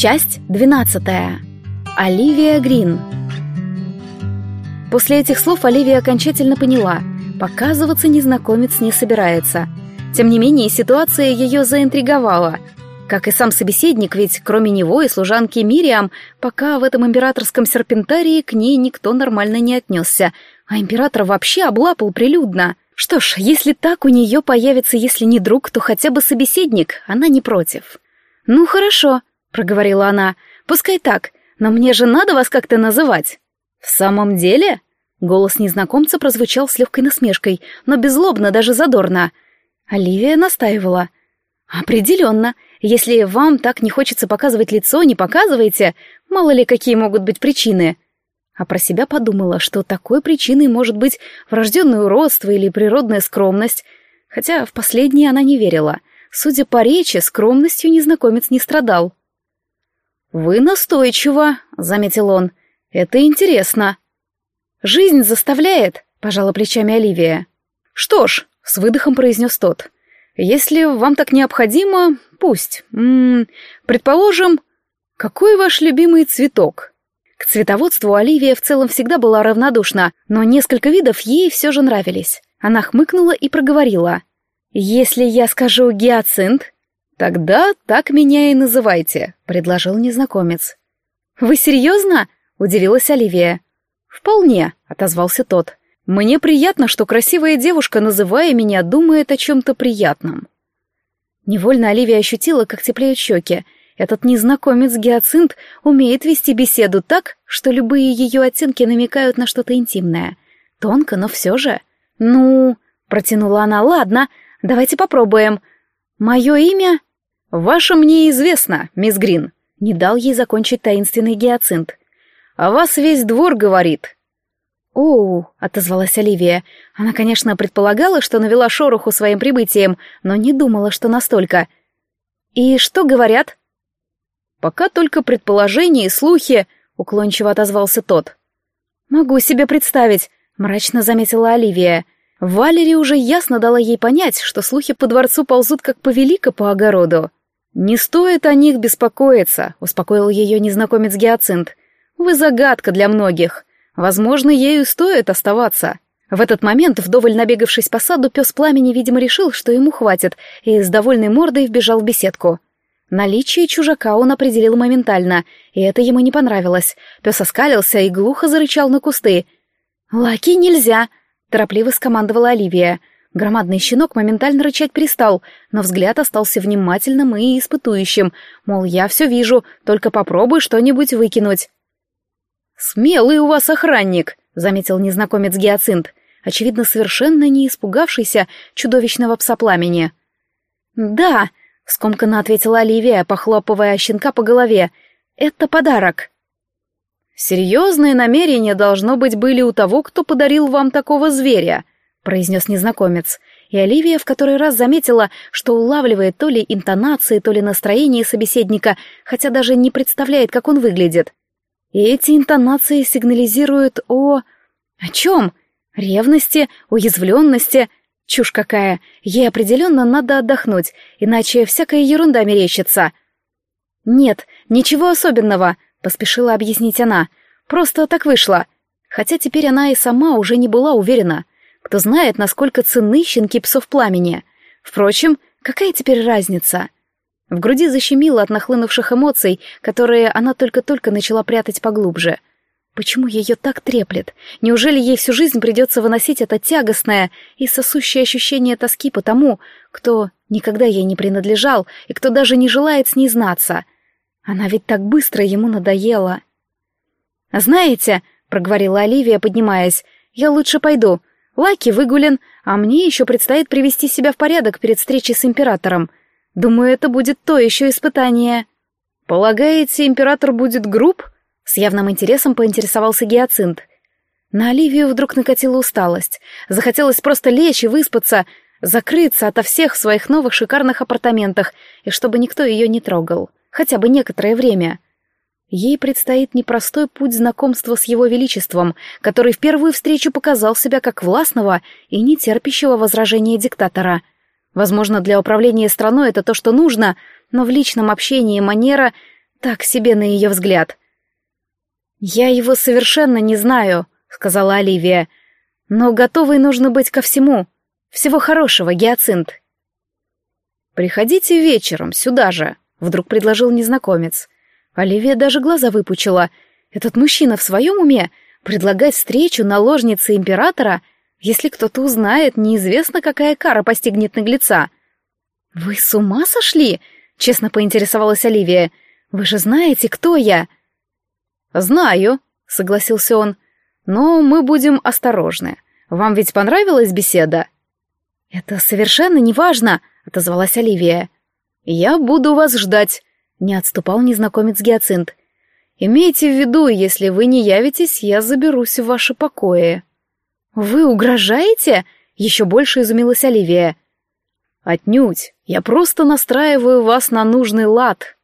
Часть 12. Оливия Грин. После этих слов Оливия окончательно поняла, показываться незнакомец не собирается. Тем не менее, ситуация ее заинтриговала. Как и сам собеседник, ведь кроме него и служанки Мириам, пока в этом императорском серпентарии к ней никто нормально не отнесся, а император вообще облапал прилюдно. Что ж, если так у нее появится, если не друг, то хотя бы собеседник, она не против. «Ну хорошо», — проговорила она, — «пускай так, но мне же надо вас как-то называть». «В самом деле?» Голос незнакомца прозвучал с легкой насмешкой, но беззлобно, даже задорно. Оливия настаивала. «Определенно. Если вам так не хочется показывать лицо, не показывайте. Мало ли, какие могут быть причины» а про себя подумала, что такой причиной может быть врожденное уродство или природная скромность, хотя в последнее она не верила. Судя по речи, скромностью незнакомец не страдал. «Вы настойчиво», — заметил он. «Это интересно». «Жизнь заставляет», — пожала плечами Оливия. «Что ж», — с выдохом произнес тот, — «если вам так необходимо, пусть. М -м, предположим, какой ваш любимый цветок?» К цветоводству Оливия в целом всегда была равнодушна, но несколько видов ей все же нравились. Она хмыкнула и проговорила. «Если я скажу гиацинт, тогда так меня и называйте», — предложил незнакомец. «Вы серьезно?» — удивилась Оливия. «Вполне», — отозвался тот. «Мне приятно, что красивая девушка, называя меня, думает о чем-то приятном». Невольно Оливия ощутила, как теплеют щеки, — этот незнакомец-гиацинт умеет вести беседу так, что любые ее оттенки намекают на что-то интимное. Тонко, но все же. «Ну...» — протянула она. «Ладно, давайте попробуем. Мое имя...» «Ваше мне известно, мисс Грин», — не дал ей закончить таинственный гиацинт. «О вас весь двор говорит». «Оу», — отозвалась Оливия. Она, конечно, предполагала, что навела шороху своим прибытием, но не думала, что настолько. «И что говорят?» «Пока только предположения и слухи», — уклончиво отозвался тот. «Могу себе представить», — мрачно заметила Оливия. Валери уже ясно дала ей понять, что слухи по дворцу ползут как повелика по огороду. «Не стоит о них беспокоиться», — успокоил ее незнакомец Гиацинт. «Вы загадка для многих. Возможно, ею стоит оставаться». В этот момент, вдоволь набегавшись по саду, пес пламени, видимо, решил, что ему хватит, и с довольной мордой вбежал в беседку. Наличие чужака он определил моментально, и это ему не понравилось. Пес оскалился и глухо зарычал на кусты. «Лаки нельзя!» — торопливо скомандовала Оливия. Громадный щенок моментально рычать перестал, но взгляд остался внимательным и испытующим, мол, я все вижу, только попробуй что-нибудь выкинуть. «Смелый у вас охранник», — заметил незнакомец Гиацинт, очевидно, совершенно не испугавшийся чудовищного пса пламени. «Да», скомканно ответила Оливия, похлопывая щенка по голове. «Это подарок». «Серьезные намерения, должно быть, были у того, кто подарил вам такого зверя», — произнес незнакомец. И Оливия в который раз заметила, что улавливает то ли интонации, то ли настроение собеседника, хотя даже не представляет, как он выглядит. И эти интонации сигнализируют о... О чем? Ревности, уязвленности, Чушь какая. Ей определенно надо отдохнуть, иначе всякая ерунда мерещится. Нет, ничего особенного, поспешила объяснить она. Просто так вышло. Хотя теперь она и сама уже не была уверена. Кто знает, насколько ценны щенки псов пламени. Впрочем, какая теперь разница? В груди защемило от нахлынувших эмоций, которые она только-только начала прятать поглубже — Почему ее так треплет? Неужели ей всю жизнь придется выносить это тягостное и сосущее ощущение тоски по тому, кто никогда ей не принадлежал и кто даже не желает с ней знаться? Она ведь так быстро ему надоела. «Знаете», — проговорила Оливия, поднимаясь, — «я лучше пойду. Лаки выгулен, а мне еще предстоит привести себя в порядок перед встречей с императором. Думаю, это будет то еще испытание». «Полагаете, император будет груб?» С явным интересом поинтересовался гиацинт. На Оливию вдруг накатила усталость. Захотелось просто лечь и выспаться, закрыться ото всех в своих новых шикарных апартаментах, и чтобы никто ее не трогал. Хотя бы некоторое время. Ей предстоит непростой путь знакомства с его величеством, который в первую встречу показал себя как властного и нетерпящего возражения диктатора. Возможно, для управления страной это то, что нужно, но в личном общении манера Так себе на ее взгляд. «Я его совершенно не знаю», — сказала Оливия. «Но готовой нужно быть ко всему. Всего хорошего, Гиацинт». «Приходите вечером, сюда же», — вдруг предложил незнакомец. Оливия даже глаза выпучила. «Этот мужчина в своем уме? Предлагать встречу наложнице императора? Если кто-то узнает, неизвестно, какая кара постигнет наглеца». «Вы с ума сошли?» — честно поинтересовалась Оливия. «Вы же знаете, кто я?» «Знаю», — согласился он. «Но мы будем осторожны. Вам ведь понравилась беседа?» «Это совершенно неважно», — отозвалась Оливия. «Я буду вас ждать», — не отступал незнакомец Гиацинт. «Имейте в виду, если вы не явитесь, я заберусь в ваши покои». «Вы угрожаете?» — еще больше изумилась Оливия. «Отнюдь. Я просто настраиваю вас на нужный лад»,